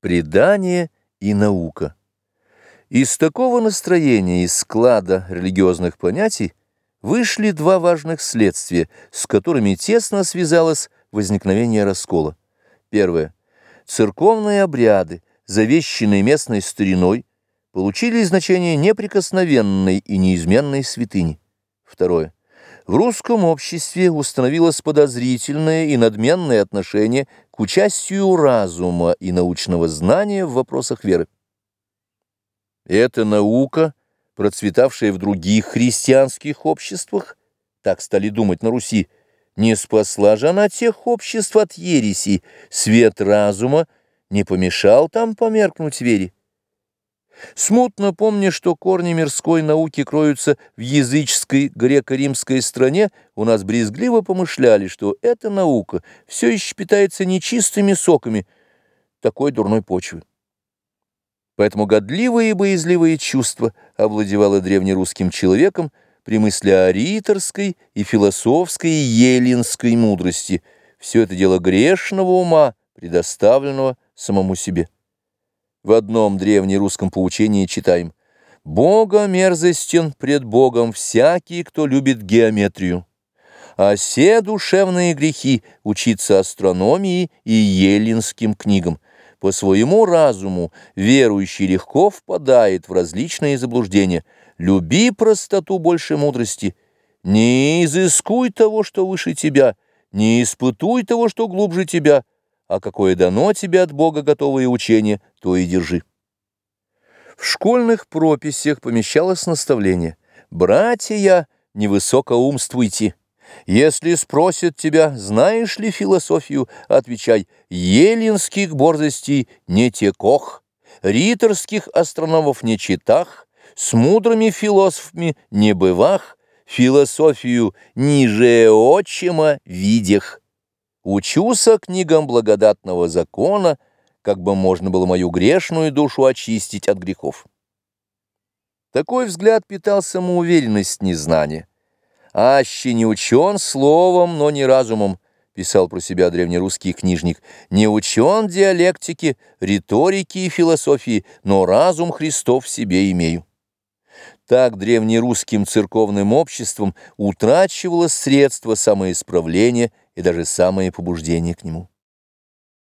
Предание и наука. Из такого настроения, из склада религиозных понятий, вышли два важных следствия, с которыми тесно связалось возникновение раскола. Первое. Церковные обряды, завещанные местной стариной, получили значение неприкосновенной и неизменной святыни. Второе. В русском обществе установилось подозрительное и надменное отношение к участию разума и научного знания в вопросах веры. Эта наука, процветавшая в других христианских обществах, так стали думать на Руси, не спасла же она тех обществ от ереси, свет разума не помешал там померкнуть вере. Смутно помня, что корни мирской науки кроются в языческой греко-римской стране, у нас брезгливо помышляли, что эта наука все еще питается нечистыми соками такой дурной почвы. Поэтому годливое и боязливое чувство овладевало древнерусским человеком при мысли о риторской и философской и еллинской мудрости. Все это дело грешного ума, предоставленного самому себе. В одном древнерусском поучении читаем «Бога мерзостен пред Богом всякий, кто любит геометрию, а все душевные грехи учиться астрономии и еллинским книгам. По своему разуму верующий легко впадает в различные заблуждения. Люби простоту больше мудрости, не изыскуй того, что выше тебя, не испытуй того, что глубже тебя» а какое дано тебе от Бога готовое учение, то и держи. В школьных прописях помещалось наставление «Братья, невысокоумствуйте». Если спросят тебя, знаешь ли философию, отвечай «Еллинских борзостей не текох, риторских астрономов не читах, с мудрыми философами не бывах, философию ниже отчима видях». Учуся книгам благодатного закона, как бы можно было мою грешную душу очистить от грехов. Такой взгляд питал самоуверенность незнания. «Аще не учен словом, но не разумом», писал про себя древнерусский книжник, «не учен диалектики, риторики и философии, но разум Христов в себе имею». Так древнерусским церковным обществом утрачивалось средство самоисправления и даже самое побуждение к нему.